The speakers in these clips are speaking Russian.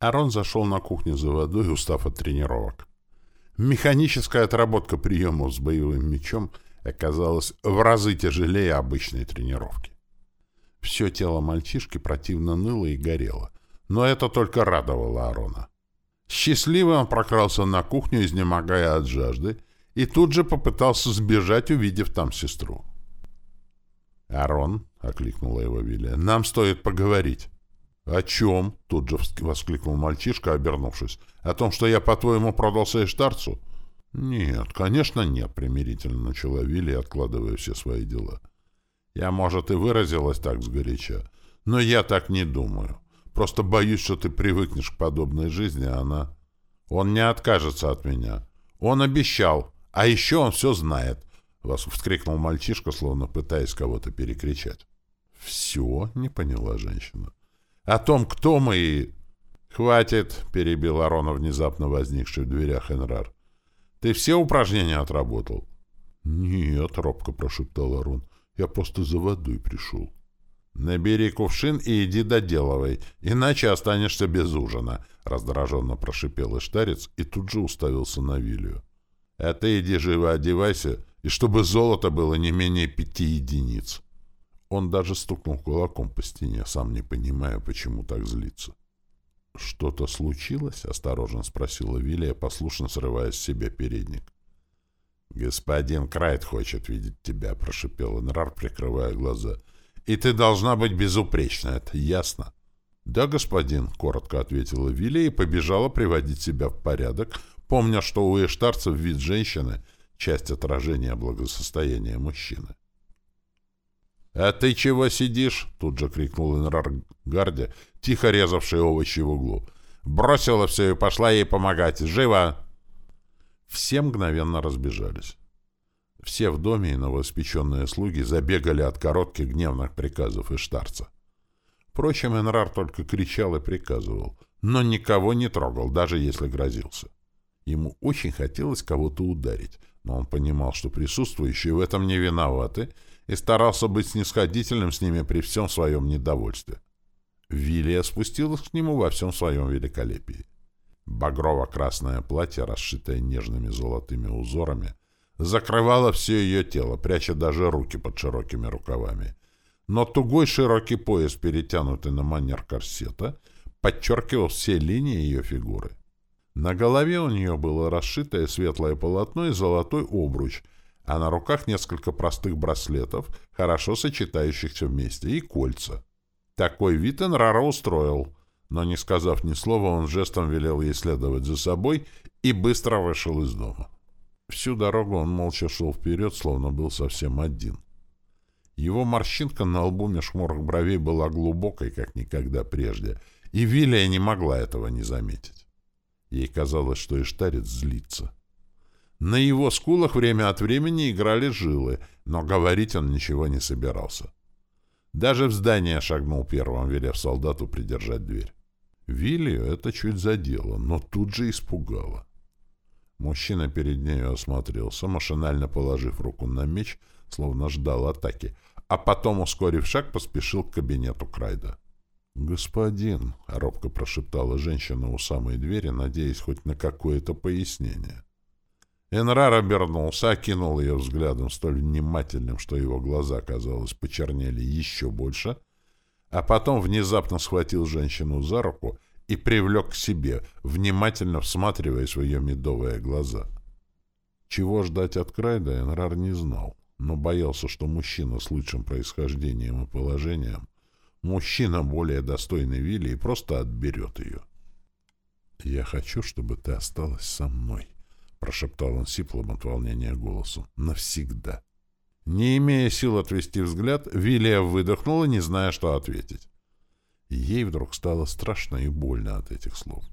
Арон зашел на кухню за водой, устав от тренировок. Механическая отработка приемов с боевым мечом оказалась в разы тяжелее обычной тренировки. Все тело мальчишки противно ныло и горело, но это только радовало Арона. Счастливый он прокрался на кухню, изнемогая от жажды, и тут же попытался сбежать, увидев там сестру. «Арон», — окликнула его Вилия, — «нам стоит поговорить». «О чем?» — тут же воскликнул мальчишка, обернувшись. «О том, что я, по-твоему, продался Эштарцу?» «Нет, конечно, нет», — примирительно начала Вилли, откладывая все свои дела. «Я, может, и выразилась так сгоряча, но я так не думаю. Просто боюсь, что ты привыкнешь к подобной жизни, а она... Он не откажется от меня. Он обещал, а еще он все знает», — вскрикнул мальчишка, словно пытаясь кого-то перекричать. «Все?» — не поняла женщина о том, кто мы и... «Хватит!» — перебил Арона, внезапно возникший в дверях Энрар. «Ты все упражнения отработал?» «Нет», — робко прошептал Арон. «Я просто за водой пришел». «Набери кувшин и иди доделывай, иначе останешься без ужина», — раздраженно прошипел Иштарец и тут же уставился на Вилью. «А ты иди живо одевайся, и чтобы золото было не менее пяти единиц». Он даже стукнул кулаком по стене, сам не понимая, почему так злится. «Что-то случилось?» — осторожно спросила Вилия, послушно срывая с себя передник. «Господин Крайт хочет видеть тебя», — прошипел Энрар, прикрывая глаза. «И ты должна быть безупречна, это ясно?» «Да, господин», — коротко ответила Вилия и побежала приводить себя в порядок, помня, что у эштарцев вид женщины — часть отражения благосостояния мужчины. «А ты чего сидишь?» — тут же крикнул Энрар Гарди, тихо резавший овощи в углу. «Бросила все и пошла ей помогать. Живо!» Все мгновенно разбежались. Все в доме и новоиспеченные слуги забегали от коротких гневных приказов Иштарца. Впрочем, Энрар только кричал и приказывал, но никого не трогал, даже если грозился. Ему очень хотелось кого-то ударить, но он понимал, что присутствующие в этом не виноваты, и старался быть снисходительным с ними при всем своем недовольстве. Вилия спустилась к нему во всем своем великолепии. Багрово-красное платье, расшитое нежными золотыми узорами, закрывало все ее тело, пряча даже руки под широкими рукавами. Но тугой широкий пояс, перетянутый на манер корсета, подчеркивал все линии ее фигуры. На голове у нее было расшитое светлое полотно и золотой обруч — а на руках несколько простых браслетов, хорошо сочетающихся вместе, и кольца. Такой вид Энрара устроил, но, не сказав ни слова, он жестом велел ей следовать за собой и быстро вышел из дома. Всю дорогу он молча шел вперед, словно был совсем один. Его морщинка на лбу меж морок бровей была глубокой, как никогда прежде, и Вилия не могла этого не заметить. Ей казалось, что Иштарец злится. На его скулах время от времени играли жилы, но говорить он ничего не собирался. Даже в здание шагнул первым, велев солдату придержать дверь. Виллию это чуть задело, но тут же испугало. Мужчина перед нею осмотрелся, машинально положив руку на меч, словно ждал атаки, а потом, ускорив шаг, поспешил к кабинету Крайда. «Господин», — робко прошептала женщина у самой двери, надеясь хоть на какое-то пояснение. Энрар обернулся, окинул ее взглядом столь внимательным, что его глаза, казалось, почернели еще больше, а потом внезапно схватил женщину за руку и привлек к себе, внимательно всматриваясь в ее медовые глаза. Чего ждать от Крайда, Энрар не знал, но боялся, что мужчина с лучшим происхождением и положением, мужчина более достойный Вилли, просто отберет ее. «Я хочу, чтобы ты осталась со мной», — прошептал он сиплым от волнения голосом. «Навсегда». Не имея сил отвести взгляд, Вилия выдохнула, не зная, что ответить. Ей вдруг стало страшно и больно от этих слов.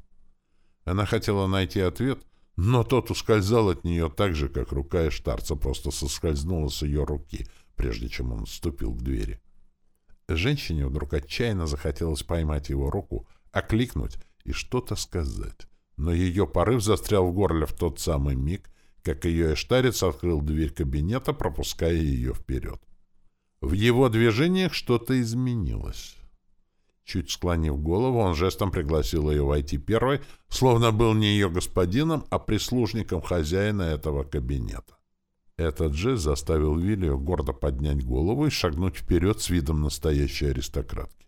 Она хотела найти ответ, но тот ускользал от нее так же, как рука Эштарца просто соскользнула с ее руки, прежде чем он вступил к двери. Женщине вдруг отчаянно захотелось поймать его руку, окликнуть и что-то сказать но ее порыв застрял в горле в тот самый миг, как ее эштарец открыл дверь кабинета, пропуская ее вперед. В его движениях что-то изменилось. Чуть склонив голову, он жестом пригласил ее войти первой, словно был не ее господином, а прислужником хозяина этого кабинета. Этот жест заставил Виллию гордо поднять голову и шагнуть вперед с видом настоящей аристократки.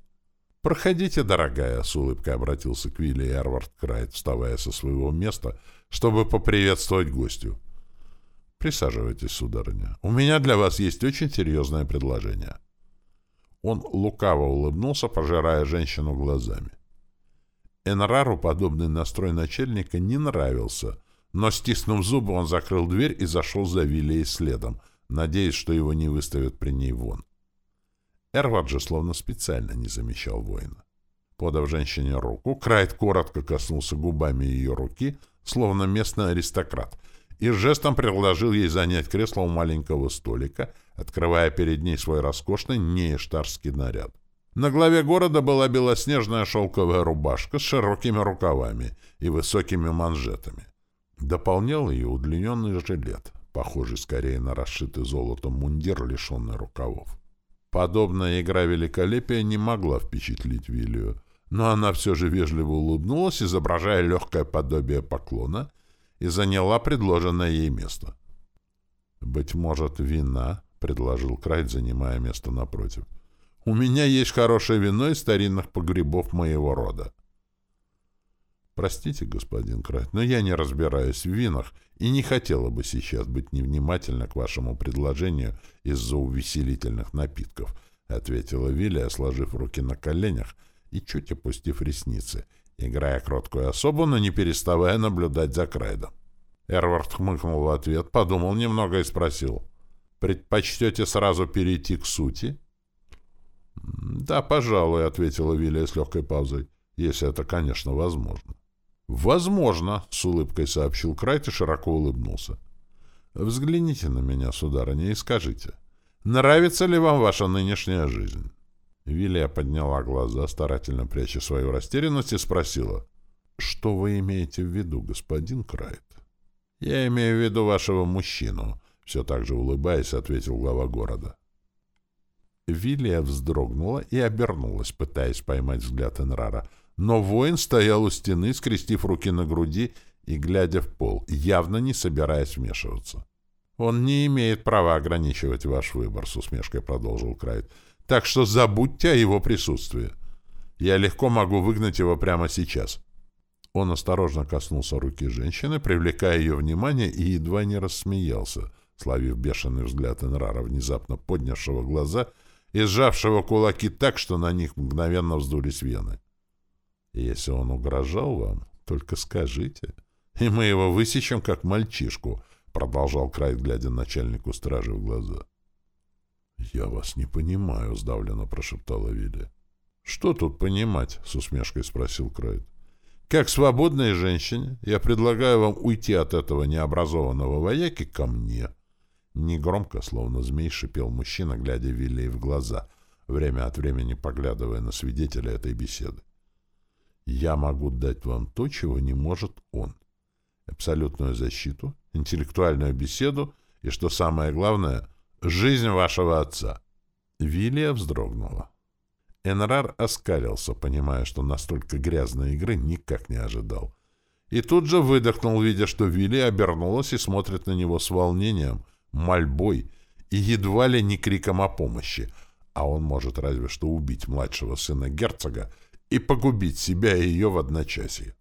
«Проходите, дорогая», — с улыбкой обратился к Вилли Эрвард Крайт, вставая со своего места, чтобы поприветствовать гостю. «Присаживайтесь, сударыня. У меня для вас есть очень серьезное предложение». Он лукаво улыбнулся, пожирая женщину глазами. Энрару подобный настрой начальника не нравился, но, стиснув зубы, он закрыл дверь и зашел за Виллией следом, надеясь, что его не выставят при ней вон. Эрвард же словно специально не замечал воина. Подав женщине руку, Крайт коротко коснулся губами ее руки, словно местный аристократ, и жестом предложил ей занять кресло у маленького столика, открывая перед ней свой роскошный неэштарский наряд. На главе города была белоснежная шелковая рубашка с широкими рукавами и высокими манжетами. Дополнял ее удлиненный жилет, похожий скорее на расшитый золотом мундир, лишенный рукавов. Подобная игра великолепия не могла впечатлить Вилию, но она все же вежливо улыбнулась, изображая легкое подобие поклона, и заняла предложенное ей место. «Быть может, вина?» — предложил Крайт, занимая место напротив. «У меня есть хорошее вино из старинных погребов моего рода». «Простите, господин Крайт, но я не разбираюсь в винах и не хотела бы сейчас быть невнимательна к вашему предложению из-за увеселительных напитков», — ответила Вилия, сложив руки на коленях и чуть опустив ресницы, играя кроткую особу, но не переставая наблюдать за Крайдом. Эрвард хмыкнул в ответ, подумал немного и спросил. «Предпочтете сразу перейти к сути?» «Да, пожалуй», — ответила Вилия с легкой паузой, «если это, конечно, возможно». «Возможно», — с улыбкой сообщил Крайт и широко улыбнулся. «Взгляните на меня, сударыня, и скажите, нравится ли вам ваша нынешняя жизнь?» Вилия подняла глаза, старательно пряча свою растерянность, и спросила, «Что вы имеете в виду, господин Крайт?» «Я имею в виду вашего мужчину», — все так же улыбаясь, ответил глава города. Вилия вздрогнула и обернулась, пытаясь поймать взгляд Энрара, но воин стоял у стены, скрестив руки на груди и глядя в пол, явно не собираясь вмешиваться. «Он не имеет права ограничивать ваш выбор», — с усмешкой продолжил Крайт. «Так что забудьте о его присутствии. Я легко могу выгнать его прямо сейчас». Он осторожно коснулся руки женщины, привлекая ее внимание, и едва не рассмеялся, славив бешеный взгляд Энрара, внезапно поднявшего глаза и сжавшего кулаки так, что на них мгновенно вздулись вены. Если он угрожал вам, только скажите, и мы его высечем, как мальчишку, — продолжал Крайт, глядя начальнику стражи в глаза. — Я вас не понимаю, — сдавленно прошептала Вилли. — Что тут понимать? — с усмешкой спросил Крайт. — Как свободной женщине я предлагаю вам уйти от этого необразованного вояки ко мне. Негромко, словно змей, шипел мужчина, глядя Вилли в глаза, время от времени поглядывая на свидетеля этой беседы. Я могу дать вам то, чего не может он. Абсолютную защиту, интеллектуальную беседу и, что самое главное, жизнь вашего отца. Вилия вздрогнула. Энрар оскалился, понимая, что настолько грязной игры никак не ожидал. И тут же выдохнул, видя, что Вилли обернулась и смотрит на него с волнением, мольбой и едва ли не криком о помощи, а он может разве что убить младшего сына герцога и погубить себя и ее в одночасье.